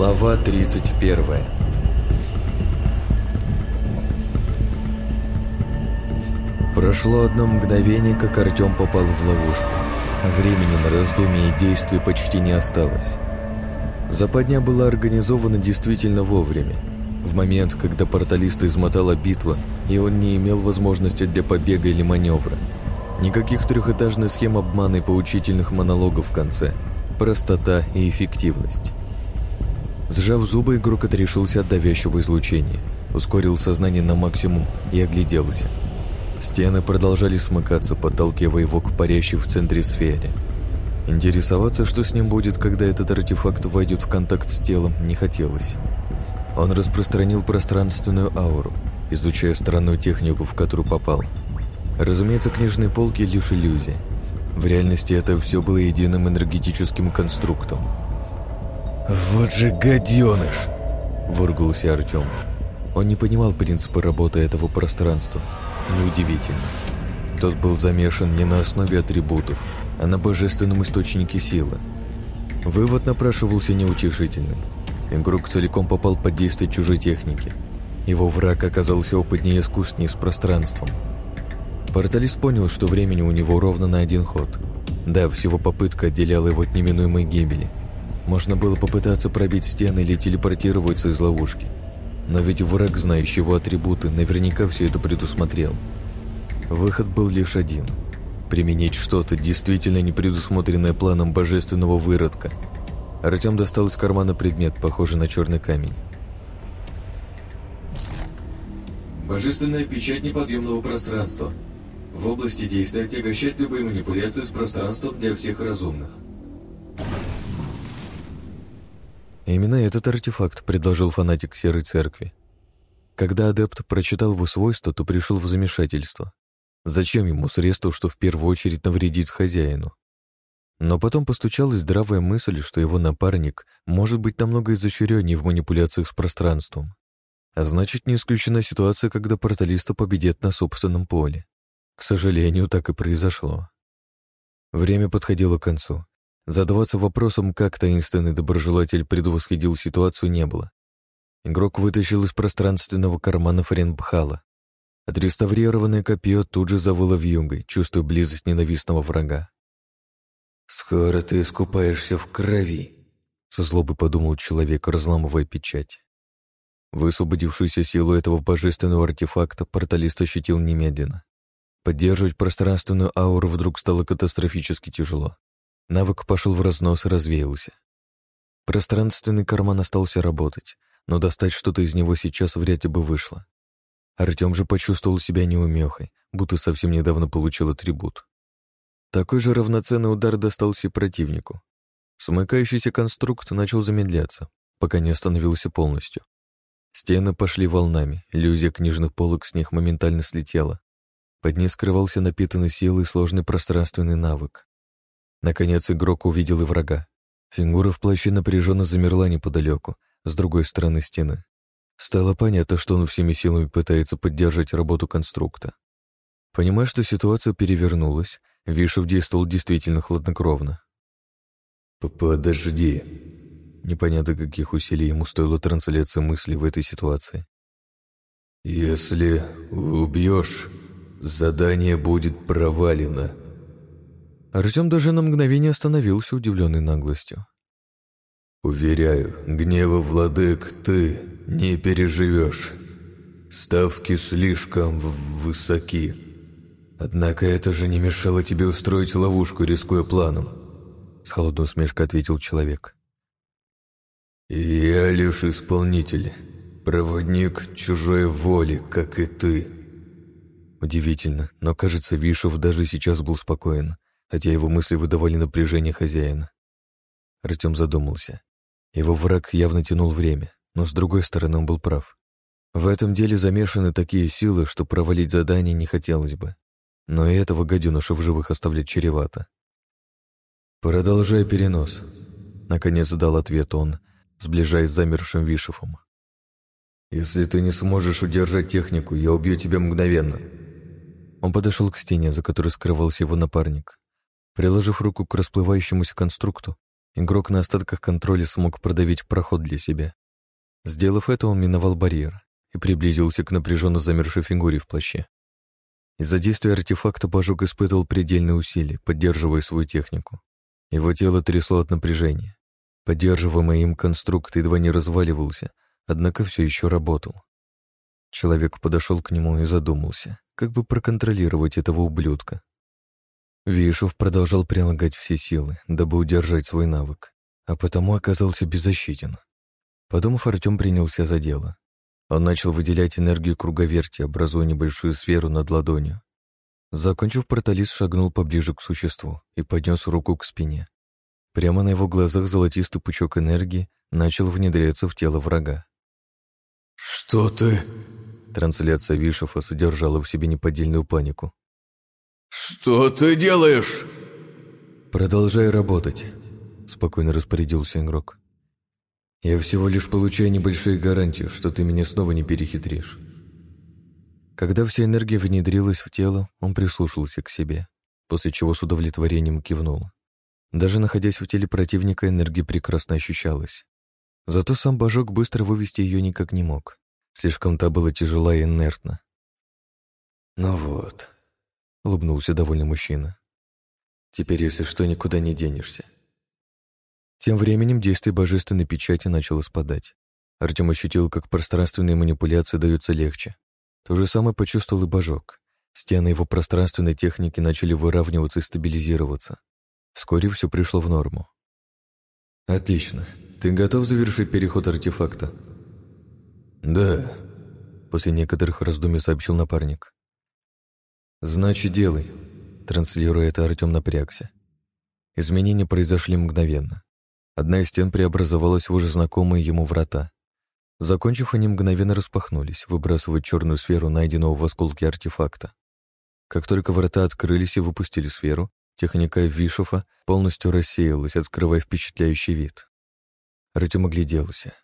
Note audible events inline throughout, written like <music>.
Глава 31 Прошло одно мгновение, как Артем попал в ловушку. Времени на раздумье и действия почти не осталось. Западня была организована действительно вовремя. В момент, когда порталиста измотала битва, и он не имел возможности для побега или маневра. Никаких трехэтажных схем обмана и поучительных монологов в конце. Простота и эффективность. Сжав зубы, игрок отрешился от давящего излучения, ускорил сознание на максимум и огляделся. Стены продолжали смыкаться, подталкивая его к парящей в центре сфере. Интересоваться, что с ним будет, когда этот артефакт войдет в контакт с телом, не хотелось. Он распространил пространственную ауру, изучая странную технику, в которую попал. Разумеется, книжные полки — лишь иллюзия. В реальности это все было единым энергетическим конструктом — «Вот же гаденыш!» – выругался Артем. Он не понимал принципа работы этого пространства. Неудивительно. Тот был замешан не на основе атрибутов, а на божественном источнике силы. Вывод напрашивался неутешительный. Игрок целиком попал под действие чужой техники. Его враг оказался опытнее и искуснее с пространством. Порталист понял, что времени у него ровно на один ход. Да, всего попытка отделяла его от неминуемой гибели – можно было попытаться пробить стены или телепортироваться из ловушки. Но ведь враг, знающий его атрибуты, наверняка все это предусмотрел. Выход был лишь один – применить что-то, действительно не предусмотренное планом божественного выродка. Артем достал из кармана предмет, похожий на черный камень. Божественная печать неподъемного пространства. В области действия отягощать любые манипуляции с пространством для всех разумных. Именно этот артефакт предложил фанатик Серой Церкви. Когда адепт прочитал его свойства, то пришел в замешательство. Зачем ему средство, что в первую очередь навредит хозяину? Но потом постучалась здравая мысль, что его напарник может быть намного изощреннее в манипуляциях с пространством. А значит, не исключена ситуация, когда порталиста победит на собственном поле. К сожалению, так и произошло. Время подходило к концу. Задаваться вопросом, как таинственный доброжелатель предвосходил ситуацию, не было. Игрок вытащил из пространственного кармана Френбхала. Отреставрированное копье тут же завыло в югой, чувствуя близость ненавистного врага. «Скоро ты искупаешься в крови», — со злобой подумал человек, разламывая печать. Высвободившуюся силу этого божественного артефакта порталист ощутил немедленно. Поддерживать пространственную ауру вдруг стало катастрофически тяжело. Навык пошел в разнос и развеялся. Пространственный карман остался работать, но достать что-то из него сейчас вряд ли бы вышло. Артем же почувствовал себя неумехой, будто совсем недавно получил атрибут. Такой же равноценный удар достался и противнику. Смыкающийся конструкт начал замедляться, пока не остановился полностью. Стены пошли волнами, иллюзия книжных полок с них моментально слетела. Под ней скрывался напитанный силой сложный пространственный навык. Наконец игрок увидел и врага. Фигура в плаще напряженно замерла неподалеку, с другой стороны стены. Стало понятно, что он всеми силами пытается поддержать работу конструкта. Понимая, что ситуация перевернулась, Вишев действовал действительно хладнокровно. «Подожди». Непонятно, каких усилий ему стоила трансляция мыслей в этой ситуации. «Если убьешь, задание будет провалено». Артем даже на мгновение остановился, удивленный наглостью. «Уверяю, гнева владык ты не переживешь. Ставки слишком высоки. Однако это же не мешало тебе устроить ловушку, рискуя планом», — с холодной усмешкой ответил человек. «Я лишь исполнитель, проводник чужой воли, как и ты». Удивительно, но, кажется, Вишев даже сейчас был спокоен хотя его мысли выдавали напряжение хозяина. Артем задумался. Его враг явно тянул время, но с другой стороны он был прав. В этом деле замешаны такие силы, что провалить задание не хотелось бы. Но и этого гаденыша в живых оставлять чревато. «Продолжай перенос», — наконец дал ответ он, сближаясь с замершим Вишевым. «Если ты не сможешь удержать технику, я убью тебя мгновенно». Он подошел к стене, за которой скрывался его напарник. Приложив руку к расплывающемуся конструкту, Игрок на остатках контроля смог продавить проход для себя. Сделав это, он миновал барьер и приблизился к напряженно замершей фигуре в плаще. Из-за действия артефакта Божок испытывал предельные усилия, поддерживая свою технику. Его тело трясло от напряжения. Поддерживаемый им конструкт едва не разваливался, однако все еще работал. Человек подошел к нему и задумался, как бы проконтролировать этого ублюдка. Вишев продолжал прилагать все силы, дабы удержать свой навык, а потому оказался беззащитен. Подумав, Артем принялся за дело. Он начал выделять энергию круговерти, образуя небольшую сферу над ладонью. Закончив, порталист шагнул поближе к существу и поднес руку к спине. Прямо на его глазах золотистый пучок энергии начал внедряться в тело врага. «Что ты?» Трансляция Вишефа содержала в себе неподдельную панику. «Что ты делаешь?» «Продолжай работать», — спокойно распорядился игрок. Я всего лишь получаю небольшие гарантии, что ты меня снова не перехитришь. Когда вся энергия внедрилась в тело, он прислушался к себе, после чего с удовлетворением кивнул. Даже находясь в теле противника, энергия прекрасно ощущалась. Зато сам божок быстро вывести ее никак не мог. Слишком та была тяжела и инертна. «Ну вот», — улыбнулся довольный мужчина. «Теперь, если что, никуда не денешься. Тем временем действие божественной печати начало спадать. Артем ощутил, как пространственные манипуляции даются легче. То же самое почувствовал и божок. Стены его пространственной техники начали выравниваться и стабилизироваться. Вскоре все пришло в норму. «Отлично. Ты готов завершить переход артефакта?» «Да», — после некоторых раздумий сообщил напарник. «Значит, делай», — транслируя это, Артем напрягся. Изменения произошли мгновенно. Одна из стен преобразовалась в уже знакомые ему врата. Закончив, они мгновенно распахнулись, выбрасывая черную сферу, найденного в осколке артефакта. Как только врата открылись и выпустили сферу, техника Вишофа полностью рассеялась, открывая впечатляющий вид. Артем огляделся.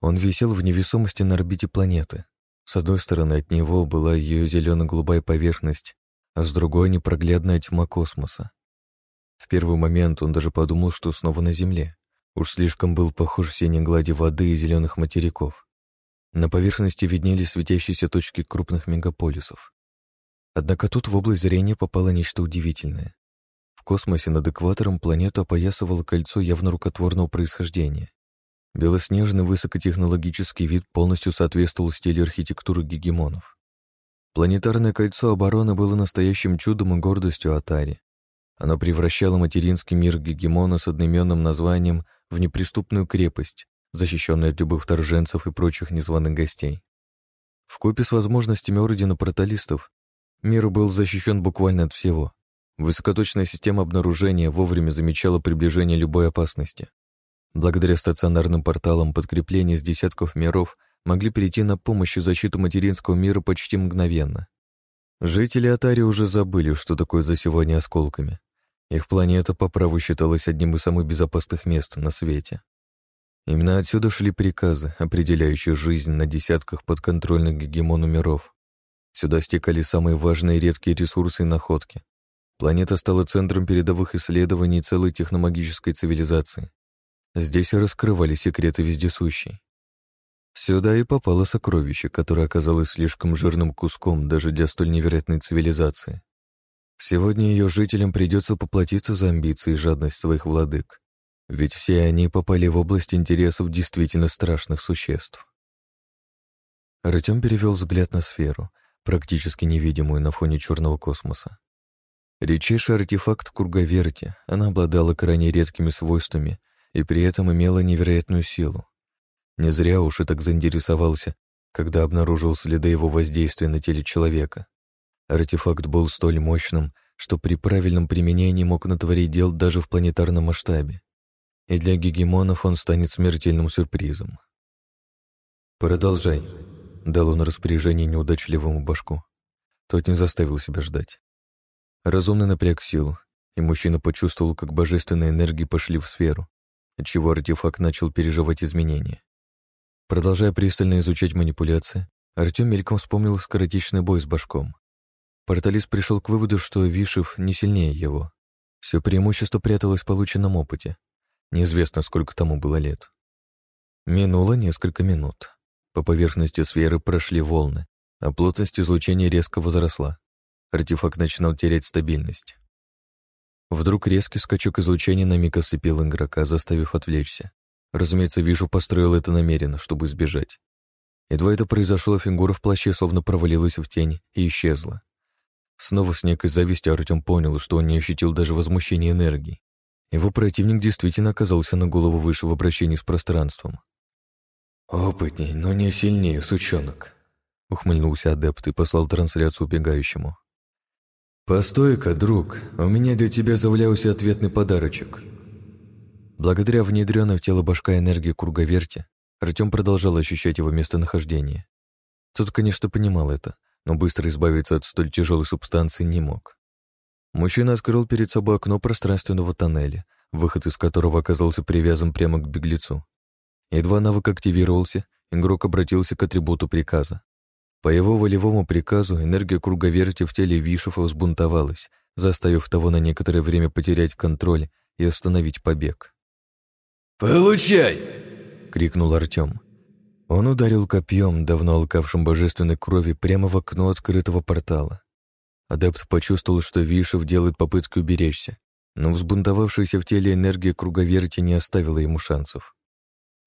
Он висел в невесомости на орбите планеты. С одной стороны от него была ее зелено-голубая поверхность, а с другой — непроглядная тьма космоса. В первый момент он даже подумал, что снова на Земле. Уж слишком был похож синей глади воды и зеленых материков. На поверхности виднелись светящиеся точки крупных мегаполисов. Однако тут в область зрения попало нечто удивительное. В космосе над экватором планету опоясывало кольцо явно рукотворного происхождения. Белоснежный высокотехнологический вид полностью соответствовал стилю архитектуры гегемонов. Планетарное кольцо обороны было настоящим чудом и гордостью Атари. Оно превращало материнский мир Гегемона с одноименным названием в неприступную крепость, защищенную от любых вторженцев и прочих незваных гостей. В купе с возможностями Ордена Проталистов мир был защищен буквально от всего. Высокоточная система обнаружения вовремя замечала приближение любой опасности. Благодаря стационарным порталам подкрепления с десятков миров могли перейти на помощь и защиту материнского мира почти мгновенно. Жители Атари уже забыли, что такое засевание осколками. Их планета по праву считалась одним из самых безопасных мест на свете. Именно отсюда шли приказы, определяющие жизнь на десятках подконтрольных гегемону миров. Сюда стекали самые важные редкие ресурсы и находки. Планета стала центром передовых исследований целой техномагической цивилизации. Здесь раскрывали секреты вездесущей. Сюда и попало сокровище, которое оказалось слишком жирным куском даже для столь невероятной цивилизации. Сегодня ее жителям придется поплатиться за амбиции и жадность своих владык, ведь все они попали в область интересов действительно страшных существ. Артем перевел взгляд на сферу, практически невидимую на фоне черного космоса. Редчайший артефакт Кургаверти, она обладала крайне редкими свойствами и при этом имела невероятную силу. Не зря уж и так заинтересовался, когда обнаружил следы его воздействия на теле человека. Артефакт был столь мощным, что при правильном применении мог натворить дел даже в планетарном масштабе. И для гегемонов он станет смертельным сюрпризом. «Продолжай», — дал он распоряжение неудачливому башку. Тот не заставил себя ждать. Разумный напряг силу, и мужчина почувствовал, как божественные энергии пошли в сферу, отчего артефакт начал переживать изменения. Продолжая пристально изучать манипуляции, Артем мельком вспомнил скоротечный бой с башком. Порталист пришел к выводу, что Вишев не сильнее его. Все преимущество пряталось в полученном опыте. Неизвестно, сколько тому было лет. Минуло несколько минут. По поверхности сферы прошли волны, а плотность излучения резко возросла. Артефакт начинал терять стабильность. Вдруг резкий скачок излучения на миг осыпил игрока, заставив отвлечься. Разумеется, Вижу построил это намеренно, чтобы избежать. Едва это произошло, фигура в плаще словно провалилась в тень и исчезла. Снова с некой завистью Артем понял, что он не ощутил даже возмущения энергии. Его противник действительно оказался на голову выше в обращении с пространством. «Опытней, но не сильнее, сучонок», — ухмыльнулся адепт и послал трансляцию убегающему. «Постой-ка, друг, у меня для тебя завалялся ответный подарочек». Благодаря внедренной в тело башка энергии круговерти, Артем продолжал ощущать его местонахождение. Тот, конечно, понимал это, но быстро избавиться от столь тяжелой субстанции не мог. Мужчина открыл перед собой окно пространственного тоннеля, выход из которого оказался привязан прямо к беглецу. Едва навык активировался, игрок обратился к атрибуту приказа. По его волевому приказу энергия круговерти в теле Вишев взбунтовалась, заставив того на некоторое время потерять контроль и остановить побег. «Получай!» — крикнул Артем. Он ударил копьем, давно алкавшим божественной крови, прямо в окно открытого портала. Адепт почувствовал, что Вишев делает попытки уберечься, но взбунтовавшаяся в теле энергия круговерти не оставила ему шансов.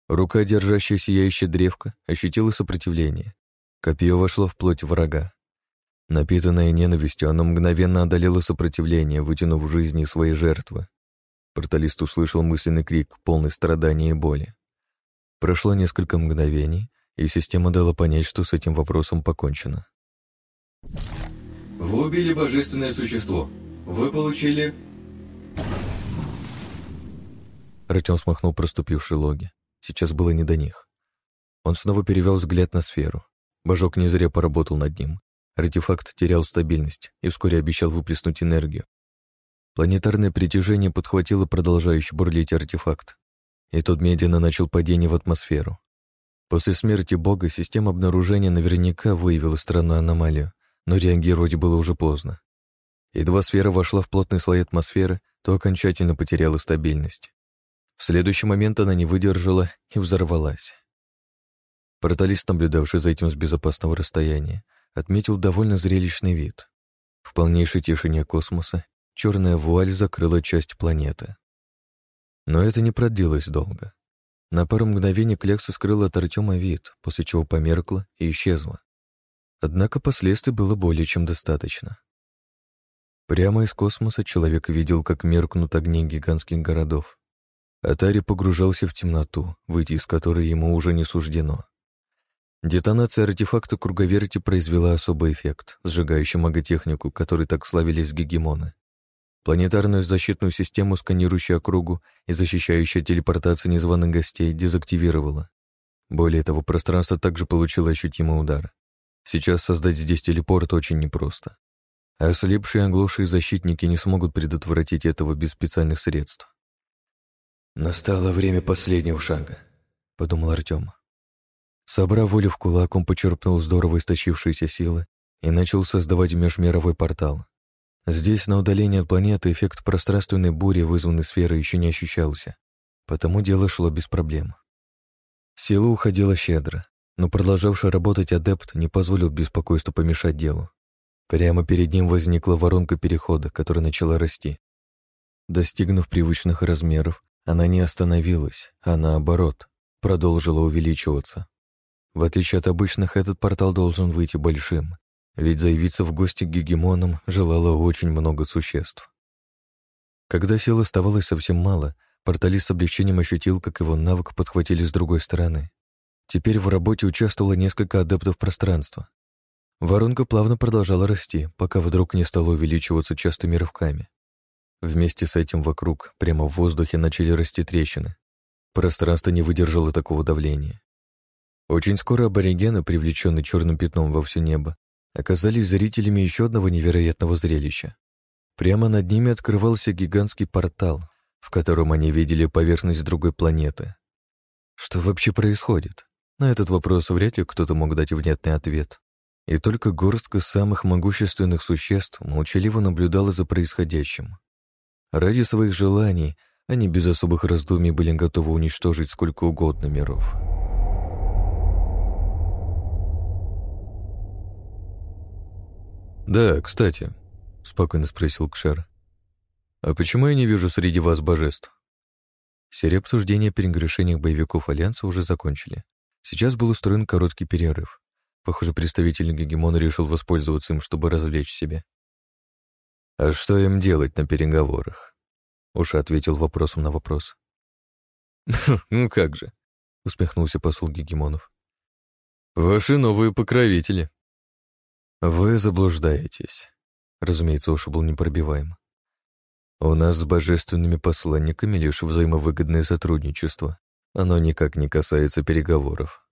Рука, держащая сияющее древко, ощутила сопротивление. Копье вошло в плоть врага. Напитанное ненавистью, оно мгновенно одолело сопротивление, вытянув жизни своей жертвы. Порталист услышал мысленный крик, полный страдания и боли. Прошло несколько мгновений, и система дала понять, что с этим вопросом покончено. Вы убили божественное существо. Вы получили... Артем смахнул проступившие логи. Сейчас было не до них. Он снова перевел взгляд на сферу. Божок не зря поработал над ним. Артефакт терял стабильность и вскоре обещал выплеснуть энергию. Планетарное притяжение подхватило продолжающий бурлить артефакт, и тот медленно начал падение в атмосферу. После смерти Бога система обнаружения наверняка выявила странную аномалию, но реагировать было уже поздно. Едва сфера вошла в плотный слой атмосферы, то окончательно потеряла стабильность. В следующий момент она не выдержала и взорвалась. Порталист, наблюдавший за этим с безопасного расстояния, отметил довольно зрелищный вид. В полнейшей тишине космоса черная вуаль закрыла часть планеты. Но это не продлилось долго. На пару мгновений Клекса скрыла от Артема вид, после чего померкла и исчезла. Однако последствий было более чем достаточно. Прямо из космоса человек видел, как меркнут огни гигантских городов, Атари погружался в темноту, выйти из которой ему уже не суждено. Детонация артефакта круговерти произвела особый эффект, сжигающий маготехнику, которой так славились гегемоны. Планетарную защитную систему, сканирующую округу и защищающую телепортацию незваных гостей, дезактивировала. Более того, пространство также получило ощутимый удар. Сейчас создать здесь телепорт очень непросто. А ослепшие оглушие защитники не смогут предотвратить этого без специальных средств. «Настало время последнего шага», — подумал Артем. Собрав волю в кулак, он почерпнул здорово истощившиеся силы и начал создавать межмировой портал. Здесь, на удалении от планеты, эффект пространственной бури, вызванной сферой, еще не ощущался, потому дело шло без проблем. Сила уходила щедро, но продолжавший работать адепт не позволил беспокойству помешать делу. Прямо перед ним возникла воронка перехода, которая начала расти. Достигнув привычных размеров, она не остановилась, а наоборот, продолжила увеличиваться. В отличие от обычных, этот портал должен выйти большим, ведь заявиться в гости к гегемонам желало очень много существ. Когда сил оставалось совсем мало, порталист с облегчением ощутил, как его навык подхватили с другой стороны. Теперь в работе участвовало несколько адептов пространства. Воронка плавно продолжала расти, пока вдруг не стала увеличиваться частыми рывками. Вместе с этим вокруг, прямо в воздухе, начали расти трещины. Пространство не выдержало такого давления. Очень скоро аборигены, привлеченные черным пятном во все небо, оказались зрителями еще одного невероятного зрелища. Прямо над ними открывался гигантский портал, в котором они видели поверхность другой планеты. Что вообще происходит? На этот вопрос вряд ли кто-то мог дать внятный ответ. И только горстка самых могущественных существ молчаливо наблюдала за происходящим. Ради своих желаний они без особых раздумий были готовы уничтожить сколько угодно миров. «Да, кстати», — спокойно спросил Кшар, «а почему я не вижу среди вас божеств?» Серия обсуждения о перегрешениях боевиков Альянса уже закончили. Сейчас был устроен короткий перерыв. Похоже, представитель Гегемона решил воспользоваться им, чтобы развлечь себя. «А что им делать на переговорах?» Уша ответил вопросом на вопрос. <laughs> «Ну как же», — усмехнулся посол Гегемонов. «Ваши новые покровители». «Вы заблуждаетесь». Разумеется, Уша был непробиваем. «У нас с божественными посланниками лишь взаимовыгодное сотрудничество. Оно никак не касается переговоров».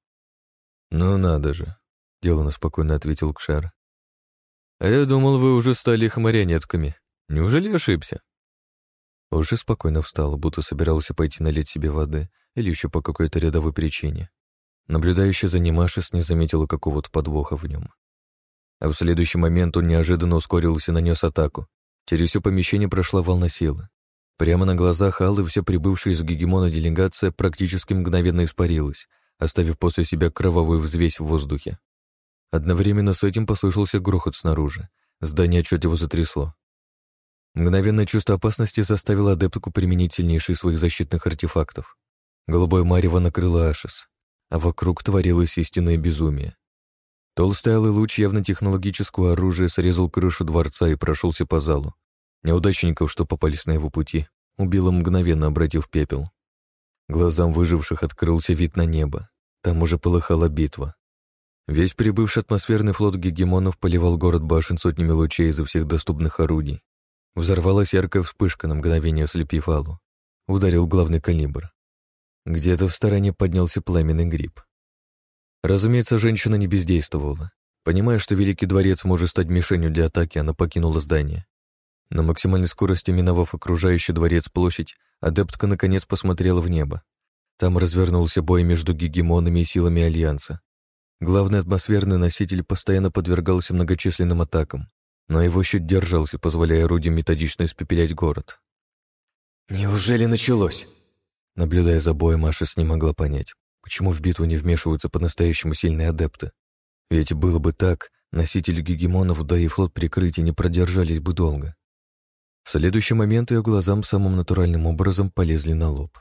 «Ну надо же», — деланно спокойно ответил Кшар. «А я думал, вы уже стали их марионетками. Неужели ошибся?» Уже спокойно встал, будто собирался пойти налить себе воды или еще по какой-то рядовой причине. Наблюдающий за ним Ашис не заметила какого-то подвоха в нем. А в следующий момент он неожиданно ускорился и нанес атаку. Через все помещение прошла волна силы. Прямо на глазах Аллы вся прибывшая из Гегемона делегация практически мгновенно испарилась, оставив после себя кровавую взвесь в воздухе. Одновременно с этим послышался грохот снаружи. Здание отчетливо затрясло. Мгновенное чувство опасности заставило адептку применить сильнейшие своих защитных артефактов. Голубое марево накрыло Ашис, а вокруг творилось истинное безумие. Толстый алый луч явно технологического оружия срезал крышу дворца и прошелся по залу. Неудачников, что попались на его пути, убило мгновенно, обратив пепел. Глазам выживших открылся вид на небо. Там уже полыхала битва. Весь прибывший атмосферный флот гегемонов поливал город башен сотнями лучей изо всех доступных орудий. Взорвалась яркая вспышка, на мгновение ослепив Аллу. Ударил главный калибр. Где-то в стороне поднялся пламенный гриб. Разумеется, женщина не бездействовала. Понимая, что Великий дворец может стать мишенью для атаки, она покинула здание. На максимальной скорости, миновав окружающий дворец площадь, адептка наконец посмотрела в небо. Там развернулся бой между гегемонами и силами Альянса. Главный атмосферный носитель постоянно подвергался многочисленным атакам но его щит держался, позволяя орудиям методично испепелять город. «Неужели началось?» Наблюдая за боем, Маша не могла понять, почему в битву не вмешиваются по-настоящему сильные адепты. Ведь было бы так, носители гегемонов, да и флот прикрытия не продержались бы долго. В следующий момент ее глазам самым натуральным образом полезли на лоб.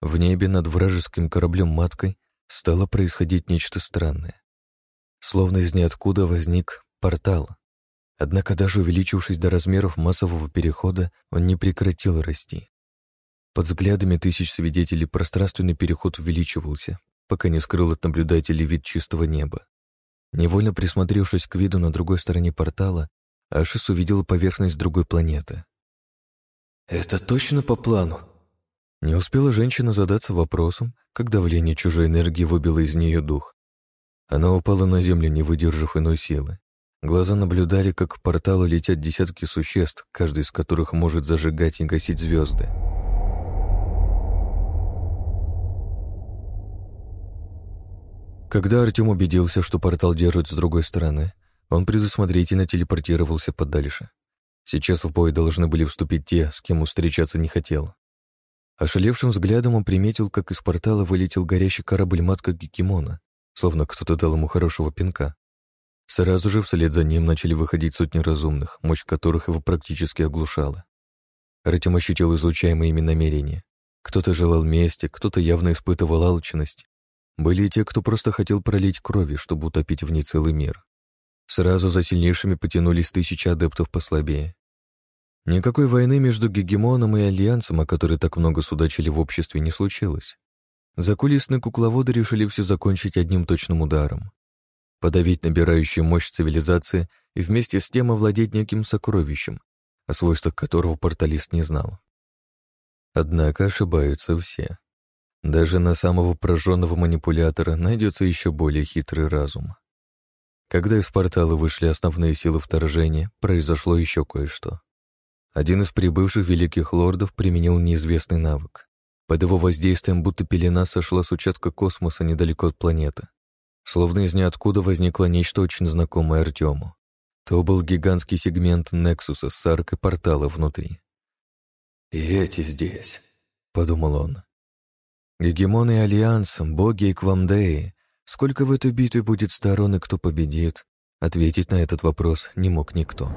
В небе над вражеским кораблем-маткой стало происходить нечто странное. Словно из ниоткуда возник портал, Однако даже увеличившись до размеров массового перехода, он не прекратил расти. Под взглядами тысяч свидетелей пространственный переход увеличивался, пока не скрыл от наблюдателей вид чистого неба. Невольно присмотревшись к виду на другой стороне портала, Ашис увидел поверхность другой планеты. «Это точно по плану?» Не успела женщина задаться вопросом, как давление чужой энергии выбило из нее дух. Она упала на землю, не выдержав иной силы. Глаза наблюдали, как к порталу летят десятки существ, каждый из которых может зажигать и гасить звезды. Когда Артем убедился, что портал держит с другой стороны, он предусмотрительно телепортировался подальше. Сейчас в бой должны были вступить те, с кем встречаться не хотел. Ошалевшим взглядом он приметил, как из портала вылетел горящий корабль-матка Гекимона, словно кто-то дал ему хорошего пинка. Сразу же вслед за ним начали выходить сотни разумных, мощь которых его практически оглушала. Артем ощутил излучаемые ими намерения. Кто-то желал мести, кто-то явно испытывал алчность. Были и те, кто просто хотел пролить крови, чтобы утопить в ней целый мир. Сразу за сильнейшими потянулись тысячи адептов послабее. Никакой войны между Гегемоном и Альянсом, о которой так много судачили в обществе, не случилось. Закулисные кукловоды решили все закончить одним точным ударом подавить набирающую мощь цивилизации и вместе с тем овладеть неким сокровищем, о свойствах которого порталист не знал. Однако ошибаются все. Даже на самого прожженного манипулятора найдется еще более хитрый разум. Когда из портала вышли основные силы вторжения, произошло еще кое-что. Один из прибывших великих лордов применил неизвестный навык. Под его воздействием будто пелена сошла с участка космоса недалеко от планеты. Словно из ниоткуда возникло нечто очень знакомое Артему. То был гигантский сегмент Нексуса с аркой портала внутри. «И эти здесь», — подумал он. Гегемоны и Альянс, боги и Квамдеи. Сколько в этой битве будет сторон и кто победит? Ответить на этот вопрос не мог. «Никто».